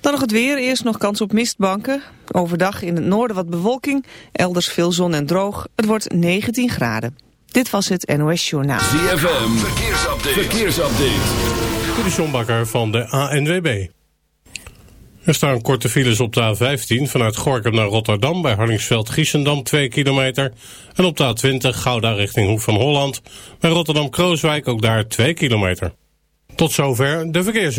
Dan nog het weer. Eerst nog kans op mistbanken. Overdag in het noorden wat bewolking. Elders veel zon en droog. Het wordt 19 graden. Dit was het NOS Journaal. ZFM. Verkeersupdate. Verkeersupdate. De van de ANWB. Er staan korte files op de A15 vanuit Gorkum naar Rotterdam... bij Harlingsveld-Giessendam 2 kilometer. En op de A20 Gouda richting Hoek van Holland... bij Rotterdam-Krooswijk ook daar 2 kilometer. Tot zover de verkeers.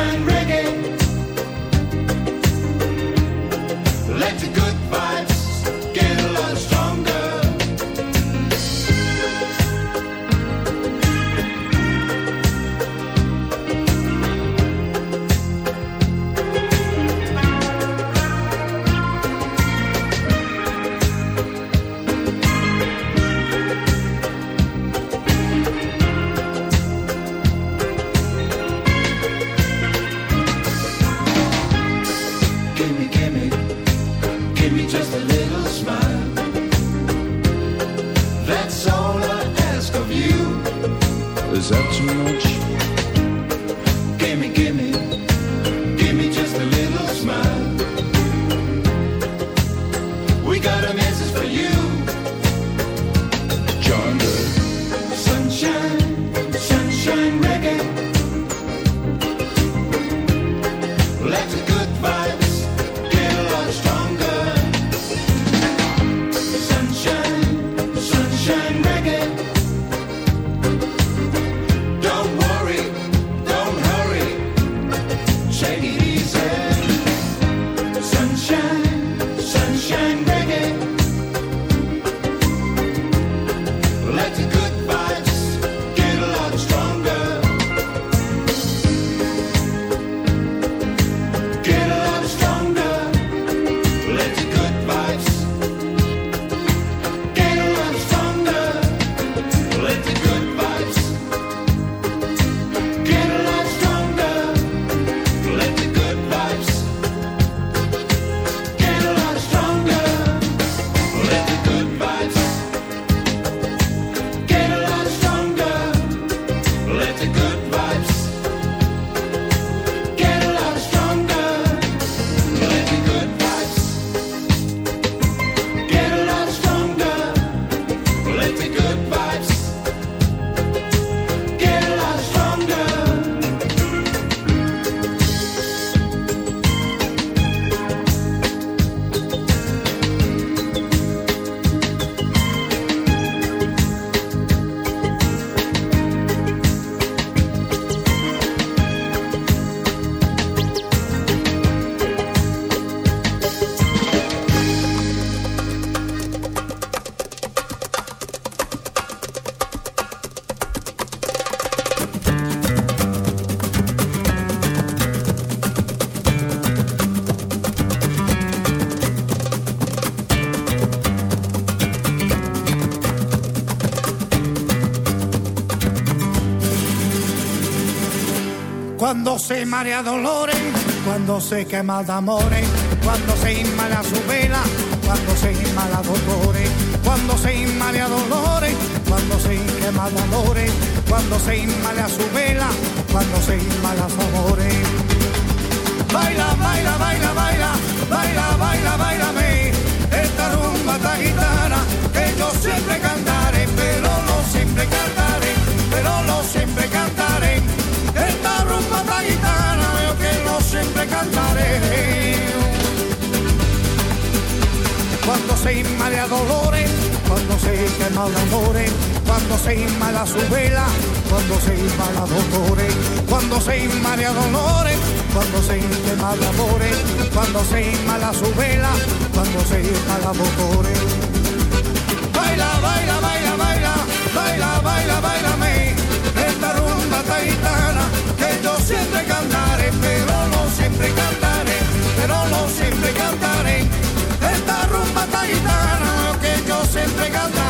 Christian reggae. Cuando se marea dolores, cuando se quema de amores, cuando se inmala su vela, cuando se inmala dolores, cuando se inmala dolores, cuando se quema de amores, cuando se inmala su vela, cuando se inmala su amores. Baila, baila, baila, baila, baila, baila, bailame, esta rumba esta gitana que yo siempre cantaré, Cuando se inmala dolores, cuando se quema de amores, cuando se su vela, cuando se inmala dolores, cuando se inmala dolores, cuando se quema de amores, cuando se inmala su vela, cuando se inmala dolores. Baila, baila, baila, baila, baila, baila, bailame, esta rumba taitana que yo siempre cantaré, pero no siempre cantaré, pero no siempre cantaré guitarra lo que yo siempre cantaba.